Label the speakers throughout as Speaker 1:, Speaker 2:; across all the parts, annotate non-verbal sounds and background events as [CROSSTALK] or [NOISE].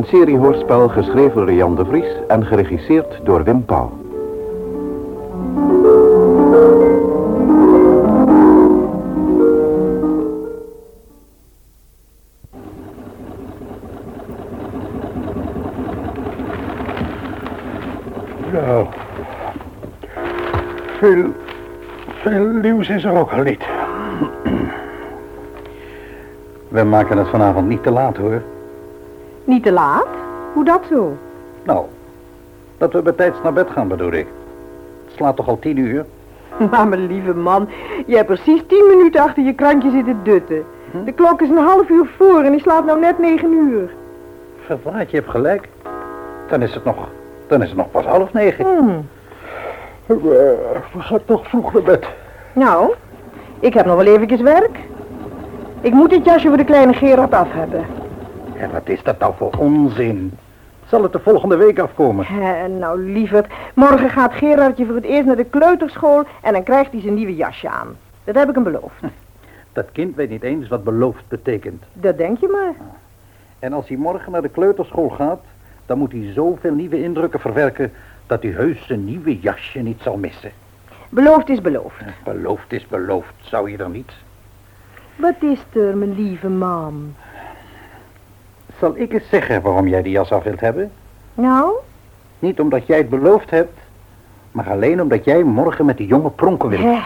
Speaker 1: Een serie hoorspel geschreven door Jan de Vries en geregisseerd door Wim Pauw.
Speaker 2: Nou, veel, veel nieuws is er ook al niet. We maken het vanavond niet te laat, hoor.
Speaker 3: Niet te laat? Hoe dat zo?
Speaker 2: Nou, dat we bij tijds naar bed gaan, bedoel ik. Het slaat toch al tien uur? [LAUGHS]
Speaker 3: Maar mijn lieve man, je hebt precies tien minuten achter je krantje zitten dutten. De klok is een half uur voor en die slaat nou net negen uur.
Speaker 2: Verdraad, je hebt gelijk. Dan is het nog, dan is het nog pas half negen.
Speaker 3: Hmm.
Speaker 2: We gaan toch vroeg naar bed.
Speaker 3: Nou, ik heb nog wel eventjes werk. Ik moet dit jasje voor de kleine Gerard af hebben.
Speaker 2: En wat is dat nou voor onzin? Zal het de volgende week afkomen?
Speaker 3: Nou lieverd, morgen gaat Gerardje voor het eerst naar de kleuterschool en dan krijgt hij zijn nieuwe jasje aan. Dat heb ik hem beloofd.
Speaker 2: Dat kind weet niet eens wat beloofd betekent.
Speaker 3: Dat denk je maar.
Speaker 2: En als hij morgen naar de kleuterschool gaat, dan moet hij zoveel nieuwe indrukken verwerken dat hij heus zijn nieuwe jasje niet zal missen.
Speaker 3: Beloofd is beloofd.
Speaker 2: Beloofd is beloofd, zou je er niet?
Speaker 3: Wat is er, mijn lieve man?
Speaker 2: Zal ik eens zeggen waarom jij die jas af wilt hebben?
Speaker 3: Nou,
Speaker 2: Niet omdat jij het beloofd hebt, maar alleen omdat jij morgen met die jongen pronken wilt.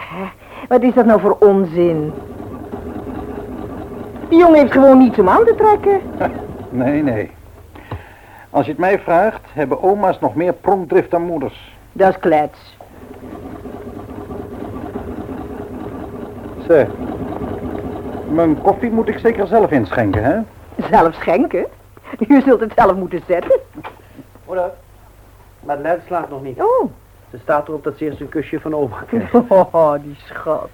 Speaker 3: wat is dat nou voor onzin? Die jongen heeft gewoon niets om aan te trekken.
Speaker 2: Nee, nee. Als je het mij vraagt, hebben oma's nog meer pronkdrift dan moeders.
Speaker 3: Dat is klets.
Speaker 2: Zeg, mijn koffie moet ik zeker zelf inschenken, hè?
Speaker 3: Zelf schenken? Je zult het zelf moeten zetten.
Speaker 4: Moeder, Madeleine slaapt nog niet.
Speaker 3: Oh,
Speaker 4: Ze staat erop dat ze eerst een kusje van oma krijgt. [LAUGHS]
Speaker 3: oh die schat.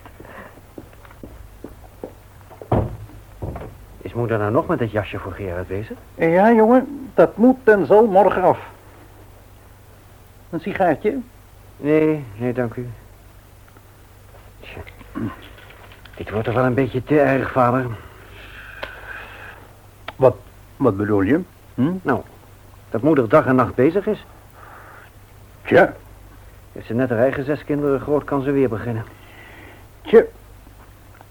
Speaker 4: Is moeder nou nog met het jasje voor Gerard bezig?
Speaker 2: Ja, jongen, dat moet en zal morgen af. Een sigaartje?
Speaker 4: Nee, nee, dank u. Tja. Dit wordt toch wel een beetje te erg, vader.
Speaker 2: Wat, bedoel je? Hm?
Speaker 4: Nou, dat moeder dag en nacht bezig is.
Speaker 2: Tja,
Speaker 4: Heeft ze net haar eigen zes kinderen groot, kan ze weer beginnen.
Speaker 2: tja.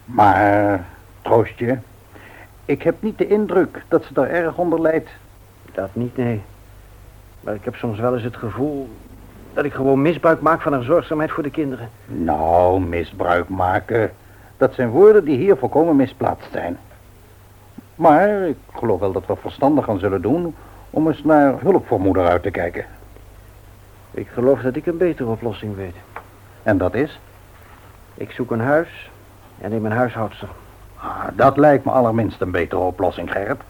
Speaker 2: Maar, troost je. Ik heb niet de indruk dat ze daar erg onder lijdt.
Speaker 4: Dat niet, nee. Maar ik heb soms wel eens het gevoel dat ik gewoon misbruik maak van haar zorgzaamheid voor de kinderen.
Speaker 2: Nou, misbruik maken. Dat zijn woorden die hier volkomen misplaatst zijn. Maar ik geloof wel dat we verstandig aan zullen doen om eens naar hulp voor moeder uit te kijken.
Speaker 4: Ik geloof dat ik een betere oplossing weet.
Speaker 2: En dat is?
Speaker 4: Ik zoek een huis en neem een huishoudster.
Speaker 2: Ah, dat lijkt me allerminst een betere oplossing, Gerrit.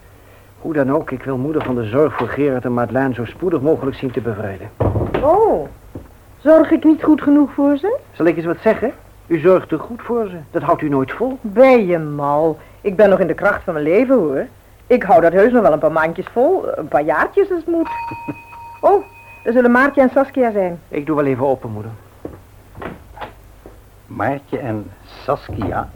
Speaker 4: Hoe dan ook, ik wil moeder van de zorg voor Gerard en Madeleine zo spoedig mogelijk zien te bevrijden.
Speaker 3: Oh, zorg ik niet goed genoeg voor ze?
Speaker 4: Zal ik eens wat zeggen? U zorgt er goed voor ze. Dat houdt u nooit vol.
Speaker 3: Ben je mal? Ik ben nog in de kracht van mijn leven, hoor. Ik hou dat heus nog wel een paar maandjes vol. Een paar jaartjes als het moet. [LAUGHS] Oh, er zullen Maartje en Saskia zijn.
Speaker 4: Ik doe wel even open, moeder.
Speaker 2: Maartje en Saskia.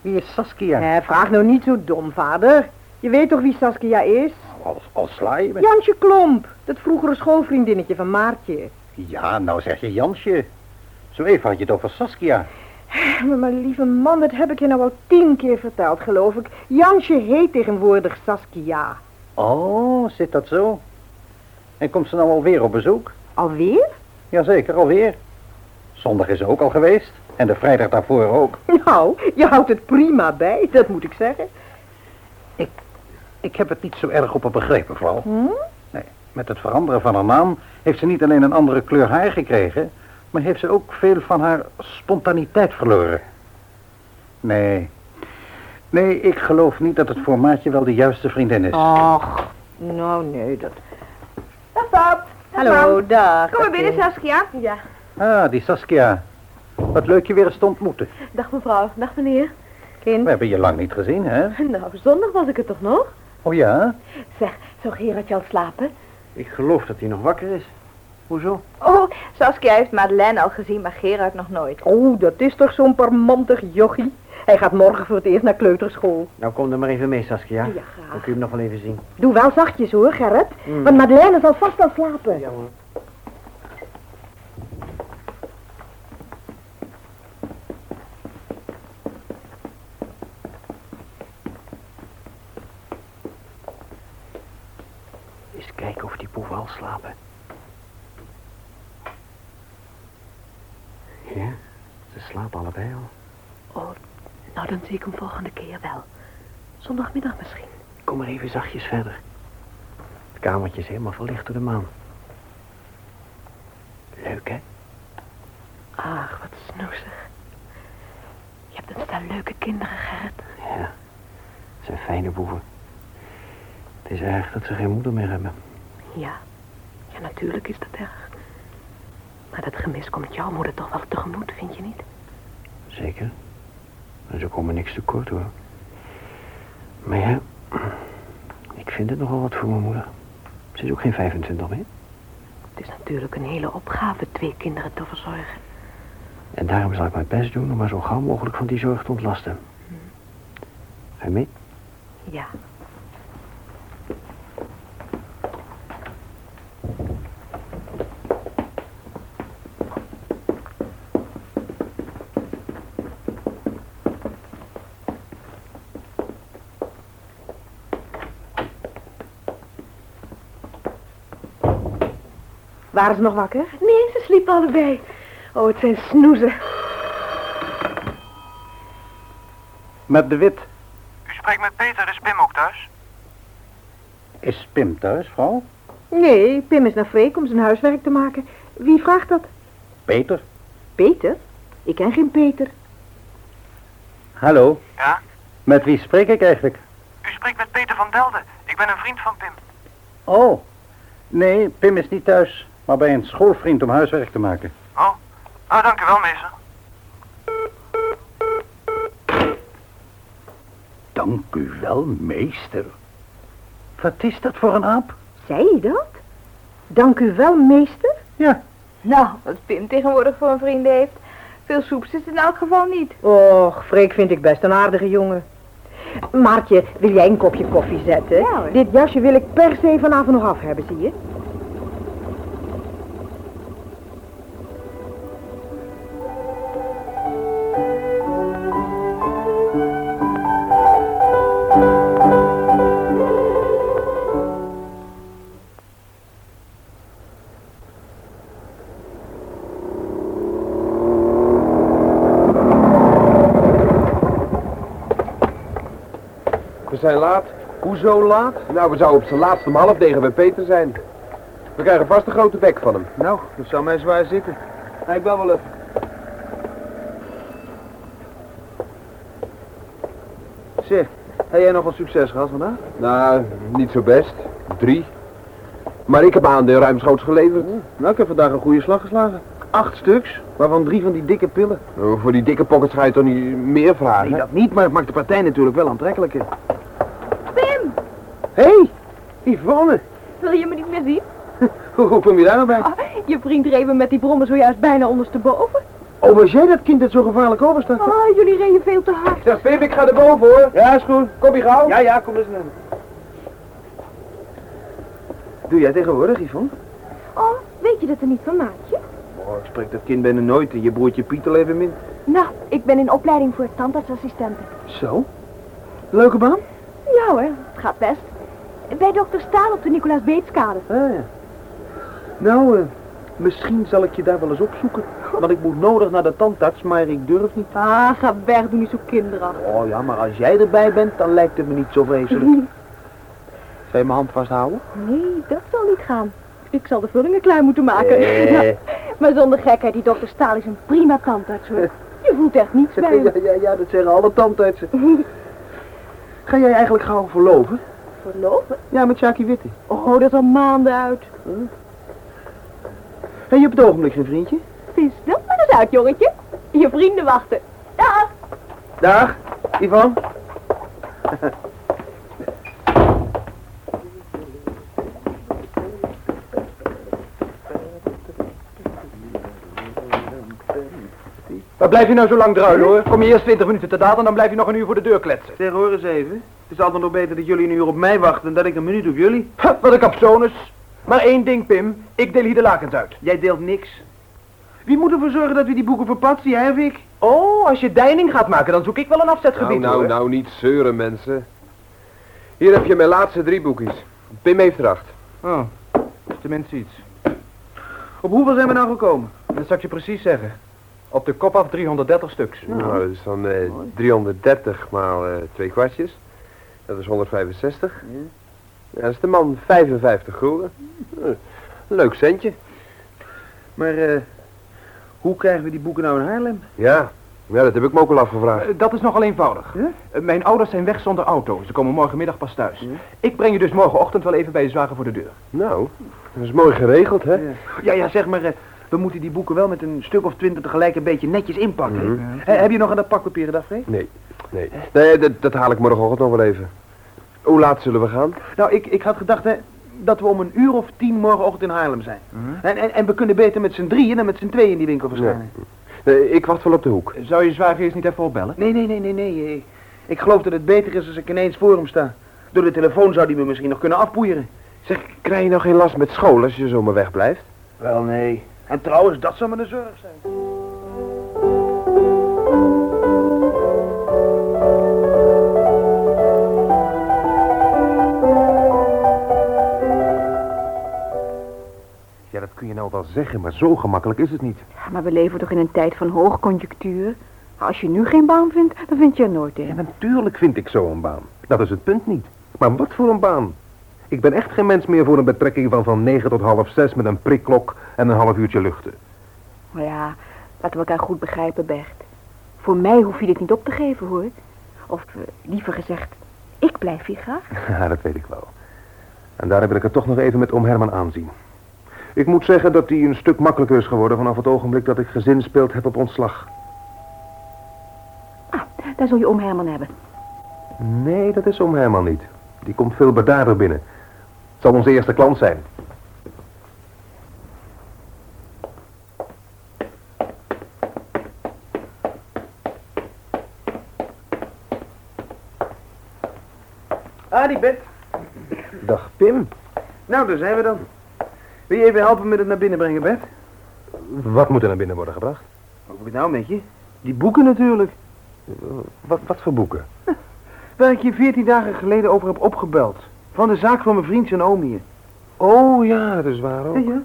Speaker 2: Wie is Saskia?
Speaker 3: Eh, vraag nou niet zo dom, vader. Je weet toch wie Saskia is?
Speaker 2: Als, als sla je me.
Speaker 3: Jansje Klomp, dat vroegere schoolvriendinnetje van Maartje.
Speaker 2: Ja, nou zeg je Jansje. Zo even had je het over Saskia.
Speaker 3: Maar mijn lieve man, dat heb ik je nou al tien keer verteld, geloof ik. Jansje heet tegenwoordig Saskia.
Speaker 2: Oh, zit dat zo? En komt ze nou alweer op bezoek?
Speaker 3: Alweer?
Speaker 2: Jazeker, alweer. Zondag is ze ook al geweest. En de vrijdag daarvoor ook.
Speaker 3: Nou, je houdt het prima bij, dat moet ik zeggen.
Speaker 2: Ik heb het niet zo erg op haar begrepen, vrouw.
Speaker 3: Hm?
Speaker 2: Nee, met het veranderen van haar naam heeft ze niet alleen een andere kleur haar gekregen, maar heeft ze ook veel van haar spontaniteit verloren. Nee. Nee, ik geloof niet dat het voor Maatje wel de juiste vriendin is.
Speaker 3: Ach, nou nee, dat...
Speaker 5: Dag pap.
Speaker 3: Hallo, dag.
Speaker 5: Kom maar binnen, Saskia. Ja.
Speaker 2: Ah, die Saskia. Wat leuk je weer eens te ontmoeten.
Speaker 5: Dag mevrouw. Dag meneer.
Speaker 3: Kind.
Speaker 2: We hebben je lang niet gezien, hè?
Speaker 5: Nou, zondag was ik er toch nog?
Speaker 2: Oh ja?
Speaker 5: Zeg, zou Gerardje al slapen?
Speaker 4: Ik geloof dat hij nog wakker is.
Speaker 6: Hoezo?
Speaker 5: Oh, Saskia heeft Madeleine al gezien, maar Gerard nog nooit.
Speaker 3: Oh, dat is toch zo'n parmantig jochie. Hij gaat morgen voor het eerst naar kleuterschool.
Speaker 6: Nou, kom dan maar even mee, Saskia.
Speaker 3: Ja,
Speaker 6: Dan
Speaker 3: graag.
Speaker 6: kun je hem nog wel even zien.
Speaker 3: Doe wel zachtjes hoor, Gerrit.
Speaker 6: Mm.
Speaker 3: Want Madeleine zal vast al slapen.
Speaker 6: Ja hoor. Eens kijken of die boeven al slapen. Ja, ze slapen allebei al.
Speaker 5: Oh, nou dan zie ik hem volgende keer wel. Zondagmiddag misschien.
Speaker 6: Kom maar even zachtjes verder. Het kamertje is helemaal verlicht door de maan. Leuk, hè?
Speaker 5: Ach, wat snoezig. Je hebt een stel leuke kinderen, Gerrit.
Speaker 6: Ja, het zijn fijne boeven. Het is erg dat ze geen moeder meer hebben.
Speaker 5: Ja, ja natuurlijk is dat erg. Maar dat gemis komt jouw moeder toch wel tegemoet, vind je niet?
Speaker 6: Zeker. En ze komen niks tekort, hoor. Maar ja, ik vind het nogal wat voor mijn moeder. Ze is ook geen 25 meer.
Speaker 5: Het is natuurlijk een hele opgave twee kinderen te verzorgen.
Speaker 6: En daarom zal ik mijn best doen om haar zo gauw mogelijk van die zorg te ontlasten. Ga je mee?
Speaker 5: Ja.
Speaker 3: Waren ze nog wakker?
Speaker 5: Nee, ze sliepen allebei. Oh, het zijn snoezen.
Speaker 2: Met de wit.
Speaker 7: U spreekt met Peter, is Pim ook thuis?
Speaker 2: Is Pim thuis, vrouw?
Speaker 3: Nee, Pim is naar Freek om zijn huiswerk te maken. Wie vraagt dat?
Speaker 2: Peter?
Speaker 3: Peter? Ik ken geen Peter.
Speaker 2: Hallo?
Speaker 7: Ja?
Speaker 2: Met wie spreek ik eigenlijk?
Speaker 7: U spreekt met Peter van Delden. Ik ben een vriend van Pim.
Speaker 2: Oh, nee, Pim is niet thuis, maar bij een schoolvriend om huiswerk te maken.
Speaker 7: Oh, nou dank u wel, meester.
Speaker 2: Dank u wel, meester. Wat is dat voor een aap?
Speaker 3: Zei je dat? Dank u wel, meester.
Speaker 2: Ja,
Speaker 5: Nou, wat Pim tegenwoordig voor een vriend heeft. Veel soeps is het in elk geval niet.
Speaker 3: Och, Freek vind ik best een aardige jongen. Maartje, wil jij een kopje koffie zetten?
Speaker 5: Ja.
Speaker 3: Dit jasje wil ik per se vanavond nog af hebben, zie je?
Speaker 8: Hoezo laat? Nou, we zouden op zijn laatste om half negen bij Peter zijn. We krijgen vast een grote bek van hem.
Speaker 6: Nou, dat zou mij zwaar zitten. ik ben wel even. Zeg, heb jij nog wat succes gehad vandaag?
Speaker 8: Nou, niet zo best. Drie. Maar ik heb aandeel ruimschoots geleverd.
Speaker 6: Nou, ik heb vandaag een goede slag geslagen. Acht stuks, waarvan drie van die dikke pillen.
Speaker 8: Nou, Voor die dikke pockets ga je toch niet meer vragen?
Speaker 6: Nee, dat niet, maar het maakt de partij natuurlijk wel aantrekkelijker. Hé, hey, Yvonne.
Speaker 5: wil je me niet meer zien?
Speaker 6: Hoe, [LAUGHS] hoe kom je daar nou bij?
Speaker 5: Ah, je vriend reed met die brommen zojuist bijna ondersteboven.
Speaker 6: Oh, was jij dat kind dat zo gevaarlijk overstak?
Speaker 5: Oh, jullie reden veel te hard.
Speaker 8: Zeg Pim, ik ga er boven hoor.
Speaker 6: Ja, is goed.
Speaker 8: Kom je gauw?
Speaker 6: Ja, ja, kom eens naar me. Doe jij tegenwoordig, Yvonne?
Speaker 5: Oh, weet je dat er niet van maatje?
Speaker 6: Oh, ik spreek dat kind bijna nooit en je broertje Piet al even min.
Speaker 5: Nou, ik ben in opleiding voor tandartsassistenten.
Speaker 6: Zo? Leuke baan?
Speaker 5: Ja hoor, het gaat best. Bij dokter Staal op de Nicolaas Beetskade.
Speaker 6: Ah, ja. Nou, eh, misschien zal ik je daar wel eens opzoeken. Want ik moet nodig naar de tandarts, maar ik durf niet.
Speaker 5: Ah, ga weg, doe niet zo kinderachtig.
Speaker 6: Oh ja, maar als jij erbij bent, dan lijkt het me niet zo vreselijk. [LAUGHS] Zal je mijn hand vasthouden?
Speaker 5: Nee, dat zal niet gaan. Ik zal de vullingen klaar moeten maken.
Speaker 6: Eh.
Speaker 5: Nou, [LAUGHS] maar zonder gekheid, die dokter Staal is een prima tandarts hoor. [LAUGHS] Je voelt echt niets bij
Speaker 6: Ja, ja, ja, dat zeggen alle tandartsen. Ga jij eigenlijk gauw verloven?
Speaker 5: Verloven?
Speaker 6: Ja, met Jackie Witte.
Speaker 5: Oh, dat is al maanden uit.
Speaker 6: Hm. Je op het ogenblik geen vriendje?
Speaker 5: Vis dat maar eens uit, jongetje. Je vrienden wachten. Dag.
Speaker 6: Dag, Ivan.
Speaker 9: Waar blijf je nou zo lang druilen hoor? Kom je eerst 20 minuten te daad en dan blijf je nog een uur voor de deur kletsen.
Speaker 6: Zeg hoor eens even. Het is altijd nog beter dat jullie een uur op mij wachten dan dat ik een minuut op jullie.
Speaker 9: Ha, wat een capsonus. Maar één ding, Pim. Ik deel hier de lakens uit.
Speaker 6: Jij deelt niks. Wie moet ervoor zorgen dat we die boeken verplaatsen, jij of ik?
Speaker 9: Oh, als je deining gaat maken, dan zoek ik wel een afzetgebied,
Speaker 10: Nou, nou,
Speaker 9: hoor.
Speaker 10: nou, niet zeuren, mensen. Hier heb je mijn laatste drie boekjes. Pim heeft er acht.
Speaker 6: Oh, is tenminste iets. Op hoeveel zijn we nou gekomen?
Speaker 9: Dat zal ik je precies zeggen. Op de kop af 330 stuks.
Speaker 10: Nou, dat is dan eh, 330 maal eh, twee kwartjes. Dat is 165. Ja, dat is de man 55 gulden. Leuk centje.
Speaker 6: Maar, eh, hoe krijgen we die boeken nou in Haarlem?
Speaker 10: Ja, ja dat heb ik me ook al afgevraagd.
Speaker 9: Eh, Dat is nogal eenvoudig. Eh, Mijn ouders zijn weg zonder auto. Ze komen morgenmiddag pas thuis. Ik breng je dus morgenochtend wel even bij je zwager voor de deur.
Speaker 10: Nou, dat is mooi geregeld, hè?
Speaker 6: Ja, ja, zeg maar, we moeten die boeken wel met een stuk of twintig tegelijk een beetje netjes inpakken.
Speaker 10: Mhm.
Speaker 6: Heb je nog aan dat pakpapier gedacht, Freek?
Speaker 10: Nee, nee. Nee, dat, dat haal ik morgenochtend nog wel even. Hoe laat zullen we gaan?
Speaker 6: Nou, ik, ik had gedacht hè, dat we om een uur of tien morgenochtend in Haarlem zijn. en, en, en we kunnen beter met z'n drieën dan met z'n tweeën in die winkel verschijnen.
Speaker 10: Nee, ik wacht wel op de hoek.
Speaker 9: Zou je zwager eerst niet even opbellen?
Speaker 6: Nee, nee, nee, nee, nee. Ik geloof dat het beter is als ik ineens voor hem sta. Door de telefoon zou die me misschien nog kunnen afpoeieren.
Speaker 10: Zeg, krijg je nou geen last met school als je zomaar wegblijft?
Speaker 6: Wel, nee. En trouwens, dat zou me een zorg zijn.
Speaker 10: Ja, dat kun je nou wel zeggen, maar zo gemakkelijk is het niet.
Speaker 5: Ja, maar we leven toch in een tijd van hoogconjunctuur? Als je nu geen baan vindt, dan vind je er nooit
Speaker 10: Ja,
Speaker 5: in.
Speaker 10: natuurlijk vind ik zo een baan. Dat is het punt niet. Maar wat voor een baan? Ik ben echt geen mens meer voor een betrekking van van negen tot half zes met een prikklok en een half uurtje luchten.
Speaker 5: Maar ja, laten we elkaar goed begrijpen, Bert. Voor mij hoef je dit niet op te geven, hoor. Of eh, liever gezegd, ik blijf hier graag. [LAUGHS]
Speaker 10: Ja, dat weet ik wel. En daar wil ik het toch nog even met oom Herman aanzien. Ik moet zeggen dat hij een stuk makkelijker is geworden vanaf het ogenblik dat ik gezinspeeld heb op ontslag.
Speaker 5: Ah, daar zul je oom Herman hebben.
Speaker 10: Nee, dat is oom Herman niet. Die komt veel bedaarder binnen. Zal onze eerste klant zijn.
Speaker 6: Ah, die Bert.
Speaker 10: Dag Pim.
Speaker 6: Nou, daar zijn we dan. Wil je even helpen met het naar binnen brengen, Bert?
Speaker 10: Wat moet er naar binnen worden gebracht?
Speaker 6: Hoe heb ik nou met je? Die boeken natuurlijk.
Speaker 10: Wat, wat voor boeken?
Speaker 6: Waar ik je veertien dagen geleden over heb opgebeld. Van de zaak van mijn vriend zijn oom hier.
Speaker 10: Oh ja, dat is waar ook.
Speaker 6: Ja, ja.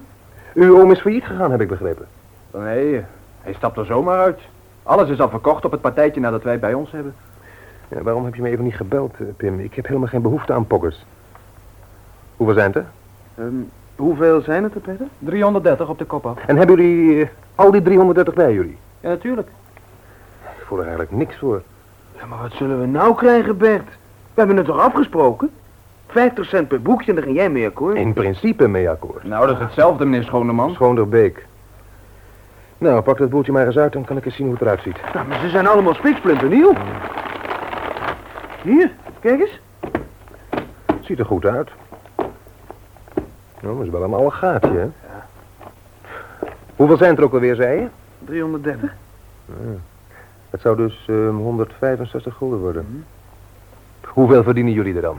Speaker 10: Uw oom is failliet gegaan, heb ik begrepen.
Speaker 9: Nee, hij stapt er zomaar uit. Alles is al verkocht op het partijtje nadat wij bij ons hebben.
Speaker 10: Ja, waarom heb je me even niet gebeld, eh, Pim? Ik heb helemaal geen behoefte aan pokkers. Hoeveel zijn het er?
Speaker 6: Ehm, hoeveel zijn het er, Peter?
Speaker 9: 330 op de kop af.
Speaker 10: En hebben jullie eh, al die 330 bij jullie?
Speaker 9: Ja, natuurlijk.
Speaker 10: Ik voel er eigenlijk niks voor.
Speaker 6: Ja, maar wat zullen we nou krijgen, Bert? We hebben het toch afgesproken? 50 cent per boekje en daar ging jij mee akkoord.
Speaker 10: In principe mee akkoord.
Speaker 9: Nou, dat is hetzelfde, meneer Schoneman.
Speaker 10: Schoonderbeek. Nou, pak dat boeltje maar eens uit, dan kan ik eens zien hoe het eruit ziet.
Speaker 6: Nou, maar ze zijn allemaal spiksplinternieuw. Hier, kijk eens.
Speaker 10: Ziet er goed uit. Nou, dat is wel een oude gaatje, hè? Hoeveel zijn het er ook alweer, zei je?
Speaker 6: 330.
Speaker 10: Het zou dus eh, 165 gulden worden. Hoeveel verdienen jullie er dan?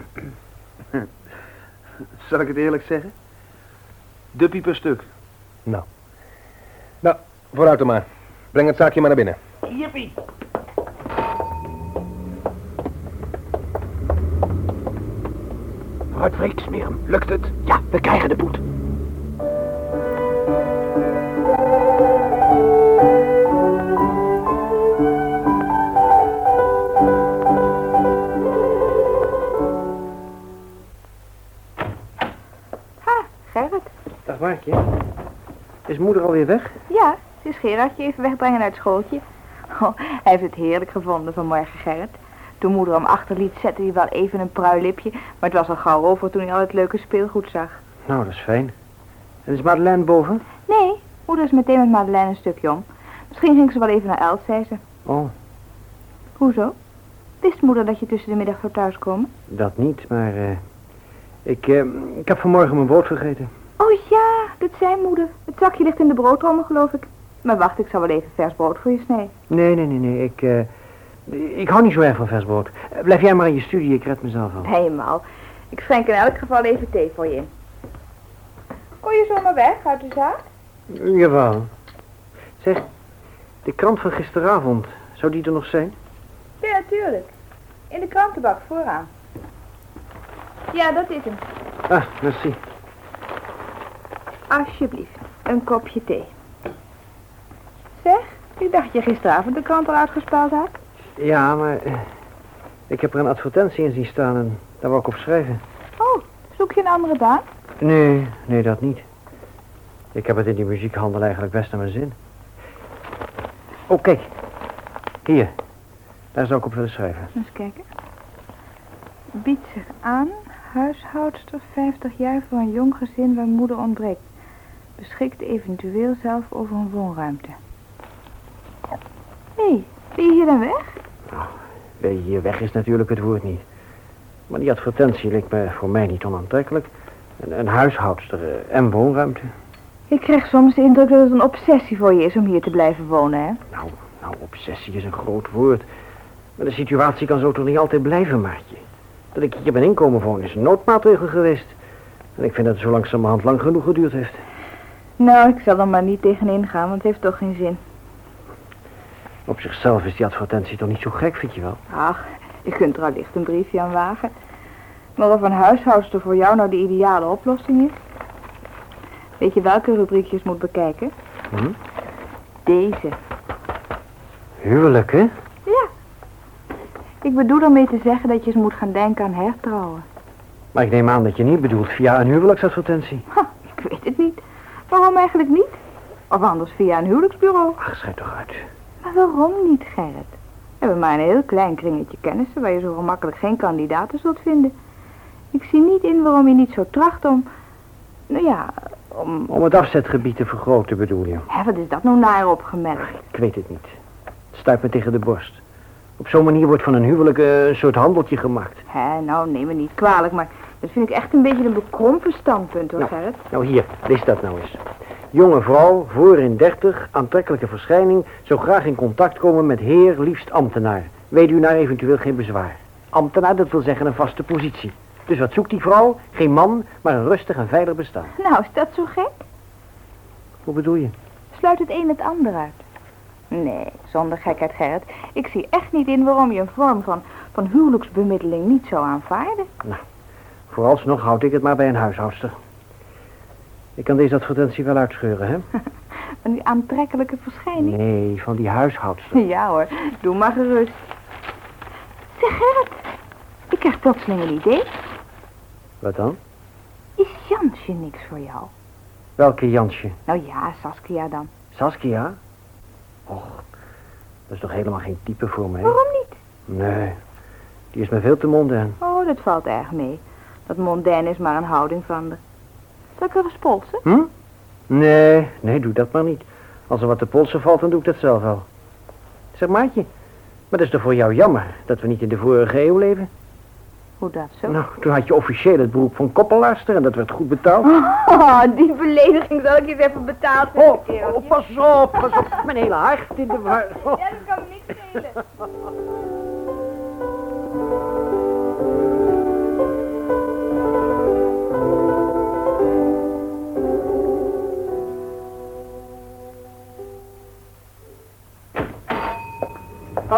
Speaker 6: Zal ik het eerlijk zeggen? Duppie per stuk.
Speaker 10: Nou. Nou, vooruit dan maar. Breng het zaakje maar naar binnen.
Speaker 6: Jippie.
Speaker 4: Vooruit, Freek. Lukt het? Ja, we krijgen de boet.
Speaker 6: Maartje. Is moeder alweer weg?
Speaker 11: Ja, ze is Gerardje even wegbrengen uit schooltje. [LAUGHS] Oh, hij heeft het heerlijk gevonden vanmorgen, Gerrit. Toen moeder hem achterliet, zette hij wel even een pruilipje, maar het was al gauw over toen hij al het leuke speelgoed zag.
Speaker 6: Nou, dat is fijn. En is Madeleine boven?
Speaker 11: Nee, moeder is meteen met Madeleine een stukje om. Misschien ging ze wel even naar Els, zei ze.
Speaker 6: Oh,
Speaker 11: Hoezo? Wist moeder dat je tussen de middag zou thuiskomen?
Speaker 6: dat niet, maar eh, ik, eh, ik heb vanmorgen mijn brood vergeten.
Speaker 11: Oh ja, dat zei moeder. Het zakje ligt in de broodrommel, geloof ik. Maar wacht, ik zal wel even vers brood voor je snijden.
Speaker 4: Nee, nee, nee, nee. Ik, eh, ik hou niet zo erg van vers brood. Blijf jij maar in je studie, ik red mezelf wel.
Speaker 11: Helemaal. Ik schenk in elk geval even thee voor je in. Kon je zomaar weg uit de zaak?
Speaker 4: Jawel. Zeg, de krant van gisteravond, zou die er nog zijn?
Speaker 11: Ja, natuurlijk. In de krantenbak vooraan. Ja, dat is hem.
Speaker 4: Ah, merci.
Speaker 11: Alsjeblieft, een kopje thee. Zeg, ik dacht je gisteravond de krant al uitgespeld had.
Speaker 4: Ja, maar eh, ik heb er een advertentie in zien staan en daar wou ik op schrijven.
Speaker 11: Oh, zoek je een andere baan?
Speaker 4: Nee, nee, dat niet. Ik heb het in die muziekhandel eigenlijk best naar mijn zin. Oh, kijk. Hier. Daar zou ik op willen schrijven.
Speaker 11: Eens kijken. Biedt zich aan, huishoudster 50 jaar voor een jong gezin waar moeder ontbreekt. Beschikt eventueel zelf over een woonruimte. Hé, hey, ben je hier dan weg?
Speaker 4: Eh, Hier weg is natuurlijk het woord niet. Maar die advertentie lijkt me voor mij niet onaantrekkelijk. Een, een huishoudster eh, en woonruimte.
Speaker 11: Ik krijg soms de indruk dat het een obsessie voor je is om hier te blijven wonen, hè?
Speaker 4: Nou, nou, obsessie is een groot woord. Maar de situatie kan zo toch niet altijd blijven, Maartje. Dat ik hier ben inkomen wonen is een noodmaatregel geweest. En ik vind dat het zo langzamerhand lang genoeg geduurd heeft.
Speaker 11: Nou, ik zal er maar niet tegenin gaan, want het heeft toch geen zin.
Speaker 4: Op zichzelf is die advertentie toch niet zo gek, vind je wel?
Speaker 11: Ach, je kunt er allicht een briefje aan wagen. Maar of een huishoudster voor jou nou de ideale oplossing is? Weet je welke rubriekjes moet bekijken?
Speaker 4: Hm?
Speaker 11: Deze.
Speaker 4: Huwelijk, hè?
Speaker 11: Ja. Ik bedoel ermee te zeggen dat je eens moet gaan denken aan hertrouwen.
Speaker 4: Maar ik neem aan dat je niet bedoelt via een huwelijksadvertentie.
Speaker 11: Ha, ik weet het niet. Waarom eigenlijk niet? Of anders via een huwelijksbureau.
Speaker 4: Ach, schrijf toch uit.
Speaker 11: Maar waarom niet, Gerrit? We hebben maar een heel klein kringetje kennissen waar je zo gemakkelijk geen kandidaten zult vinden. Ik zie niet in waarom je niet zo tracht om... Nou ja, om...
Speaker 4: Om het afzetgebied te vergroten, bedoel je?
Speaker 11: Hè, wat is dat nou naar opgemerkt?
Speaker 4: Ik weet het niet. Het stuit me tegen de borst. Op zo'n manier wordt van een huwelijk eh, een soort handeltje gemaakt.
Speaker 11: Hè, nou, neem me niet kwalijk, maar dat vind ik echt een beetje een bekrompen standpunt, hoor,
Speaker 4: Nou.
Speaker 11: Gerrit.
Speaker 4: Nou hier, lees dat nou eens. Jonge vrouw, voor in dertig, aantrekkelijke verschijning, zou graag in contact komen met heer, liefst ambtenaar. Weduwnaar eventueel geen bezwaar. Ambtenaar, dat wil zeggen een vaste positie. Dus wat zoekt die vrouw? Geen man, maar een rustig en veilig bestaan.
Speaker 11: Nou, is dat zo gek?
Speaker 4: Hoe bedoel je?
Speaker 11: Sluit het een het ander uit. Nee, zonder gekheid, Gerrit. Ik zie echt niet in waarom je een vorm van, van huwelijksbemiddeling niet zou aanvaarden.
Speaker 4: Vooralsnog houd ik het maar bij een huishoudster. Ik kan deze advertentie wel uitscheuren, hè? [LAUGHS]
Speaker 11: Van die aantrekkelijke verschijning.
Speaker 4: Nee, van die huishoudster. [LAUGHS]
Speaker 11: Ja hoor, doe maar gerust. Zeg Gerrit, ik krijg plotseling een idee.
Speaker 4: Wat dan?
Speaker 11: Is Jansje niks voor jou?
Speaker 4: Welke Jansje?
Speaker 11: Nou ja, Saskia dan.
Speaker 4: Saskia? Och, dat is toch helemaal geen type voor mij?
Speaker 11: Waarom niet?
Speaker 4: Nee, die is me veel te mondaan.
Speaker 11: Oh, dat valt erg mee. Dat mondaine is maar een houding van de. Zal ik er eens polsen?
Speaker 4: Hm? Nee, nee, doe dat maar niet. Als er wat te polsen valt, dan doe ik dat zelf wel. Zeg, maatje, maar dat is toch voor jou jammer dat we niet in de vorige eeuw leven?
Speaker 11: Hoe dat zo?
Speaker 4: Nou, toen had je officieel het beroep van koppelaarster en dat werd goed betaald.
Speaker 11: Oh, [LAUGHS] die belediging zal ik eens even betaald hebben,
Speaker 4: Oh,
Speaker 11: kereltje.
Speaker 4: oh, pas op, pas op. Mijn hele hart in de war. Oh.
Speaker 11: Ja, dat kan me niks schelen. [LAUGHS]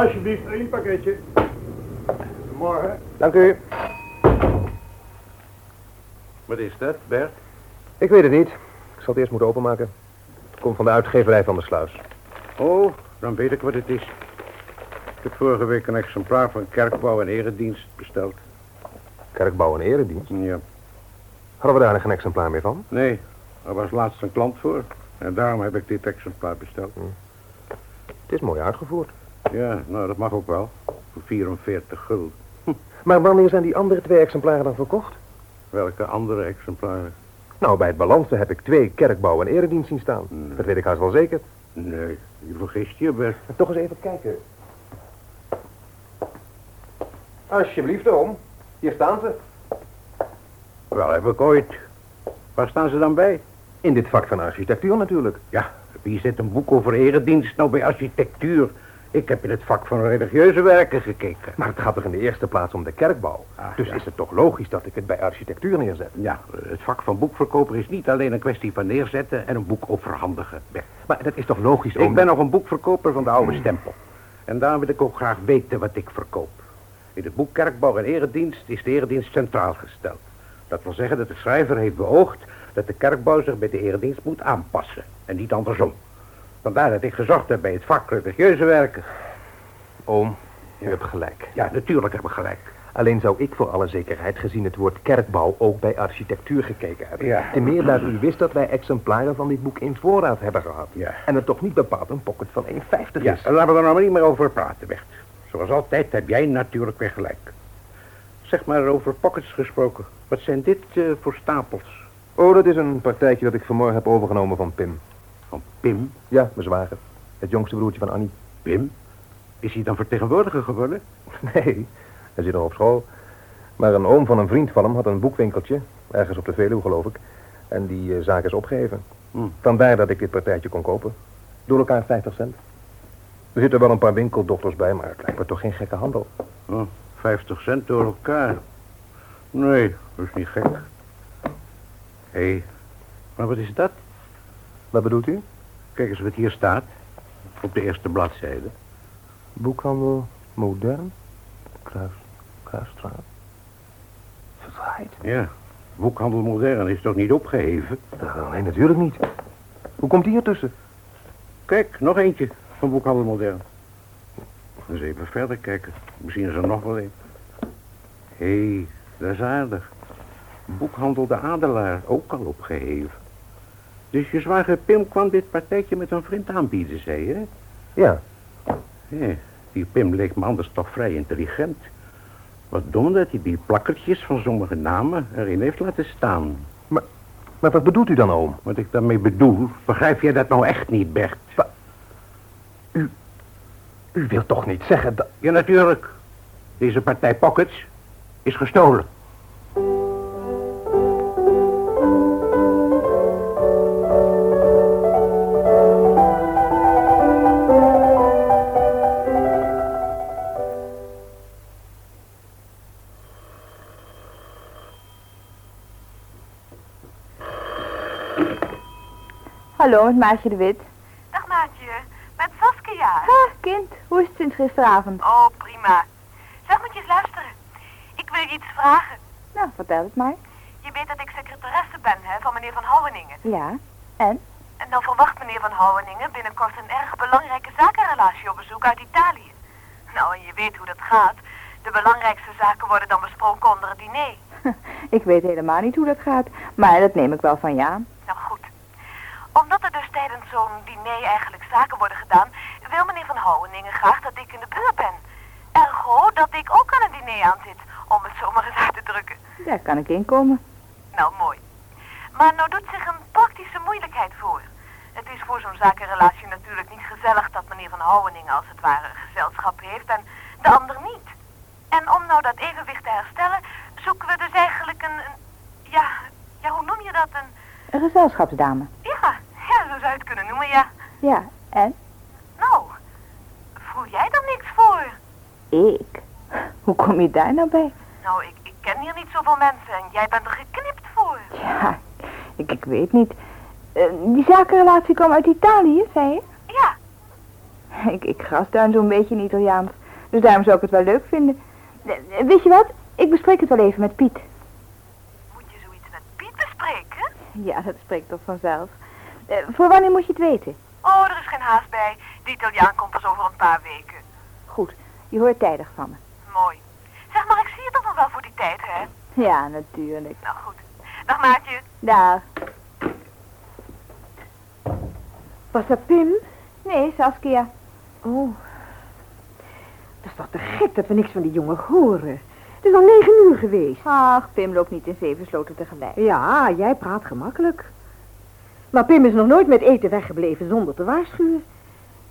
Speaker 12: Alsjeblieft, één pakketje. Morgen.
Speaker 10: Dank u.
Speaker 2: Wat is dat, Bert?
Speaker 10: Ik weet het niet. Ik zal het eerst moeten openmaken. Het komt van de uitgeverij van de sluis.
Speaker 2: Oh, dan weet ik wat het is. Ik heb vorige week een exemplaar van kerkbouw en eredienst besteld.
Speaker 10: Kerkbouw en eredienst.
Speaker 2: Ja.
Speaker 10: Hadden we daar nog geen exemplaar meer van?
Speaker 2: Nee, er was laatst een klant voor. En daarom heb ik dit exemplaar besteld.
Speaker 10: Het is mooi uitgevoerd.
Speaker 2: Ja, nou, dat mag ook wel. Voor 44 gulden.
Speaker 10: Maar wanneer zijn die andere twee exemplaren dan verkocht?
Speaker 2: Welke andere exemplaren?
Speaker 10: Nou, bij het balansen heb ik twee kerkbouw en eredienst zien staan.
Speaker 2: Nee.
Speaker 10: Dat weet ik haast wel zeker.
Speaker 2: Nee, je vergist je, Bert.
Speaker 10: Toch eens even kijken. Alsjeblieft, oom. Hier staan ze.
Speaker 2: Wel heb ik ooit. Waar staan ze dan bij?
Speaker 10: In dit vak van architectuur natuurlijk.
Speaker 2: Ja,
Speaker 13: Wie zet een boek over eredienst nou bij architectuur? Ik heb in het vak van religieuze werken gekeken.
Speaker 10: Maar het gaat toch in de eerste plaats om de kerkbouw.
Speaker 13: Ah,
Speaker 10: dus
Speaker 13: ja.
Speaker 10: is het toch logisch dat ik het bij architectuur neerzet?
Speaker 13: Ja, het vak van boekverkoper is niet alleen een kwestie van neerzetten en een boek overhandigen.
Speaker 10: Maar dat is toch logisch, oom?
Speaker 13: Ik ben nog een boekverkoper van de oude stempel. En daar wil ik ook graag weten wat ik verkoop. In het boek Kerkbouw en Eredienst is de eredienst centraal gesteld. Dat wil zeggen dat de schrijver heeft beoogd dat de kerkbouw zich bij de eredienst moet aanpassen. En niet andersom. Vandaar dat ik gezocht heb bij het vak religieuze werken.
Speaker 10: Oom, u hebt gelijk.
Speaker 13: Ja, natuurlijk heb ik gelijk.
Speaker 10: Alleen zou ik voor alle zekerheid gezien het woord kerkbouw ook bij architectuur gekeken hebben.
Speaker 13: Ja.
Speaker 10: Ten meer daar u wist dat wij exemplaren van dit boek in voorraad hebben gehad.
Speaker 13: Ja.
Speaker 10: En het toch niet bepaald een pocket van 1,50
Speaker 13: Ja,
Speaker 10: is.
Speaker 13: laten we er nou maar niet meer over praten, Bert. Zoals altijd heb jij natuurlijk weer gelijk. Zeg maar over pockets gesproken. Wat zijn dit eh, voor stapels?
Speaker 10: Oh, dat is een partijtje dat ik vanmorgen heb overgenomen van Pim.
Speaker 13: Van Pim?
Speaker 10: Ja, mijn zwager. Het jongste broertje van Annie.
Speaker 13: Pim? Is hij dan vertegenwoordiger geworden? [LAUGHS]
Speaker 10: Nee, hij zit nog op school. Maar een oom van een vriend van hem had een boekwinkeltje. Ergens op de Veluwe, geloof ik. En die eh, zaak is opgegeven.
Speaker 13: Hm.
Speaker 10: Vandaar dat ik dit partijtje kon kopen. Door elkaar 50 cent. Er zitten wel een paar winkeldochters bij, maar het lijkt me toch geen gekke handel.
Speaker 13: Oh, 50 cent door elkaar. Nee, dat is niet gek. Hé, hey, maar wat is dat?
Speaker 10: Wat bedoelt u?
Speaker 13: Kijk eens wat hier staat. Op de eerste bladzijde.
Speaker 10: Boekhandel Modern? Kruis, Kruisstraat. Verdraaid?
Speaker 13: Ja, boekhandel modern is toch niet opgeheven?
Speaker 10: Uh, nee, natuurlijk niet. Hoe komt die ertussen?
Speaker 13: Kijk, nog eentje van boekhandel modern. Eens even verder kijken. Misschien is er nog wel een. Hé, hey, dat is aardig. Boekhandel de Adelaar, ook al opgeheven. Dus je zwager Pim kwam dit partijtje met een vriend aanbieden, zei je?
Speaker 10: Ja.
Speaker 13: Ja, die Pim leek me anders toch vrij intelligent. Wat dom dat hij die plakkertjes van sommige namen erin heeft laten staan.
Speaker 10: Maar, maar wat bedoelt u dan, oom?
Speaker 13: Wat ik daarmee bedoel, begrijp jij dat nou echt niet, Bert?
Speaker 10: U wilt toch niet zeggen dat...
Speaker 13: Ja, natuurlijk. Deze partij Pockets is gestolen.
Speaker 11: Hallo, met Maartje de Wit.
Speaker 14: Dag Maatje, met Saskia.
Speaker 11: Ha, kind, hoe is het sinds gisteravond?
Speaker 14: Oh, prima. Zeg, moet je eens luisteren. Ik wil je iets vragen.
Speaker 11: Nou, vertel het maar.
Speaker 14: Je weet dat ik secretaresse ben, hè, van meneer Van Houweningen.
Speaker 11: Ja, en?
Speaker 14: En dan verwacht meneer Van Houweningen binnenkort een erg belangrijke zakenrelatie op bezoek uit Italië. Nou, en je weet hoe dat gaat. De belangrijkste zaken worden dan besproken onder het diner. [LAUGHS]
Speaker 11: Ik weet helemaal niet hoe dat gaat, maar dat neem ik wel van je aan.
Speaker 14: Nou goed. Omdat er dus tijdens zo'n diner eigenlijk zaken worden gedaan, wil meneer Van Houweningen graag dat ik in de buurt ben. Ergo dat ik ook aan het diner aan zit, om het zomaar eens uit te drukken.
Speaker 11: Daar kan ik inkomen.
Speaker 14: Nou, mooi. Maar nou doet zich een praktische moeilijkheid voor. Het is voor zo'n zakenrelatie natuurlijk niet gezellig dat meneer Van Houweningen als het ware een gezelschap heeft en de ander niet. En om nou dat evenwicht te herstellen, zoeken we dus eigenlijk een, een ja, ja, hoe noem je dat? Een,
Speaker 11: Een gezelschapsdame.
Speaker 14: ja, zo zou je het kunnen noemen, ja.
Speaker 11: Ja, en?
Speaker 14: Nou, voel jij dan niks voor?
Speaker 11: Ik? Hoe kom je daar nou bij?
Speaker 14: Nou, ik, ik ken hier niet zoveel mensen en jij bent er geknipt voor.
Speaker 11: Ja, ik, ik weet niet. Eh, die zakenrelatie kwam uit Italië, zei je?
Speaker 14: Ja,
Speaker 11: Ik, ik gras daar zo'n beetje in Italiaans. Dus daarom zou ik het wel leuk vinden. Eh, Weet je wat? Ik bespreek het wel even met Piet.
Speaker 14: moet je zoiets met Piet bespreken?
Speaker 11: Ja, dat spreekt toch vanzelf. Eh, voor wanneer moet je het weten?
Speaker 14: Oh, er is geen haast bij. De Italiaan komt pas over een paar weken.
Speaker 11: Goed, je hoort tijdig van me.
Speaker 14: Mooi. Zeg maar, ik zie je toch nog wel voor die tijd, hè?
Speaker 11: Ja, natuurlijk.
Speaker 14: Nou goed. Dag Maatje.
Speaker 11: Dag.
Speaker 3: Was dat Pim?
Speaker 11: Nee, Saskia.
Speaker 3: Oh. Dat is toch te gek dat we niks van die jongen horen. Het is al negen uur geweest.
Speaker 11: Ach, Pim loopt niet in zeven sloten tegelijk.
Speaker 3: Ja, jij praat gemakkelijk. Maar Pim is nog nooit met eten weggebleven zonder te waarschuwen.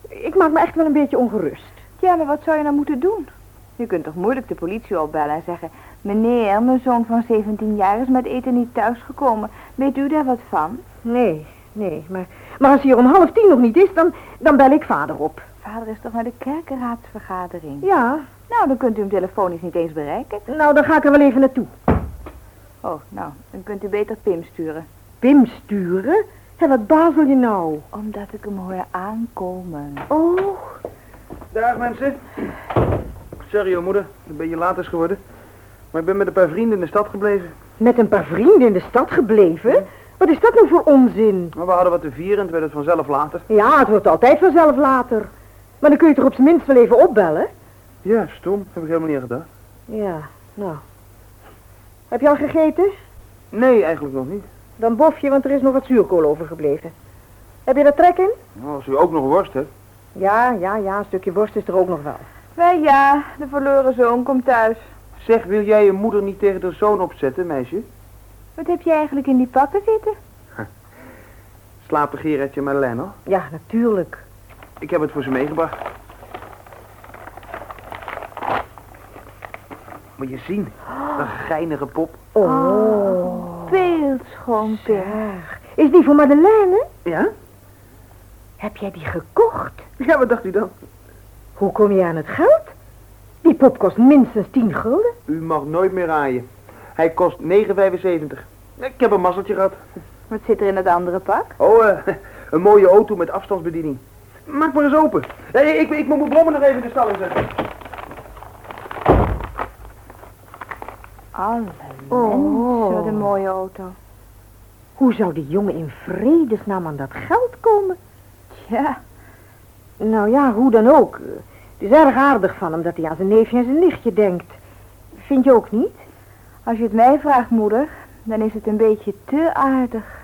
Speaker 3: Ik maak me echt wel een beetje ongerust.
Speaker 11: Ja, maar wat zou je nou moeten doen? Je kunt toch moeilijk de politie opbellen en zeggen... Meneer, mijn zoon van 17 jaar is met eten niet thuisgekomen. Weet u daar wat van?
Speaker 3: Nee, nee, maar, maar als hij er om half tien nog niet is, dan, dan bel ik vader op.
Speaker 11: Vader is toch naar de kerkenraadsvergadering?
Speaker 3: Ja,
Speaker 11: Nou, dan kunt u hem telefonisch niet eens bereiken.
Speaker 3: nou dan ga ik er wel even naartoe.
Speaker 11: Oh, nou, dan kunt u beter Pim sturen.
Speaker 3: Pim sturen? Hé, wat bazel je nou?
Speaker 11: Omdat ik hem hoor aankomen.
Speaker 3: Oh,
Speaker 6: Dag mensen. Sorry hoor, moeder. Een beetje laat is geworden. Maar ik ben met een paar vrienden in de stad gebleven.
Speaker 3: met een paar vrienden in de stad gebleven? Wat is dat nou voor onzin?
Speaker 6: Maar we hadden wat te vieren en het werd het vanzelf later.
Speaker 3: Ja, het wordt altijd vanzelf later. Maar dan kun je toch op zijn minst wel even opbellen?
Speaker 6: Ja, stom. Heb ik helemaal niet gedacht.
Speaker 3: Ja, nou. Heb je al gegeten?
Speaker 6: Nee, eigenlijk nog niet.
Speaker 3: Dan bof je, want er is nog wat zuurkool overgebleven. Heb je er trek in?
Speaker 6: Nou, als u ook nog worst hebt.
Speaker 3: Ja, ja, ja, een stukje worst is er ook nog wel.
Speaker 11: Wel ja, de verloren zoon komt thuis.
Speaker 6: Zeg, wil jij je moeder niet tegen de zoon opzetten, meisje?
Speaker 11: Wat heb je eigenlijk in die pakken zitten?
Speaker 6: Slaapt de Gerardje Marlijn al?
Speaker 3: Ja, natuurlijk.
Speaker 6: Ik heb het voor ze meegebracht. Moet je zien. Een geinige pop.
Speaker 3: Oh.
Speaker 11: Beeldschoon.
Speaker 3: Zeg, is die voor Madeleine?
Speaker 6: Ja?
Speaker 3: Heb jij die gekocht?
Speaker 6: Ja, wat dacht u dan?
Speaker 3: Hoe kom je aan het geld? Die pop kost minstens 10 gulden.
Speaker 6: U mag nooit meer raaien. Hij kost 9,75. Ik heb een mazzeltje gehad.
Speaker 11: Wat zit er in het andere pak?
Speaker 6: Oh, eh, een mooie auto met afstandsbediening. Maak maar eens open. Hey, ik, ik moet mijn brommen nog even in de stalling zetten.
Speaker 11: alle
Speaker 3: oh.
Speaker 11: wat een mooie auto.
Speaker 3: Hoe zou die jongen in vredesnaam aan dat geld komen?
Speaker 11: Tja,
Speaker 3: nou ja, hoe dan ook. Het is erg aardig van hem dat hij aan zijn neefje en zijn nichtje denkt. Vind je ook niet?
Speaker 11: Als je het mij vraagt, moeder, dan is het een beetje te aardig.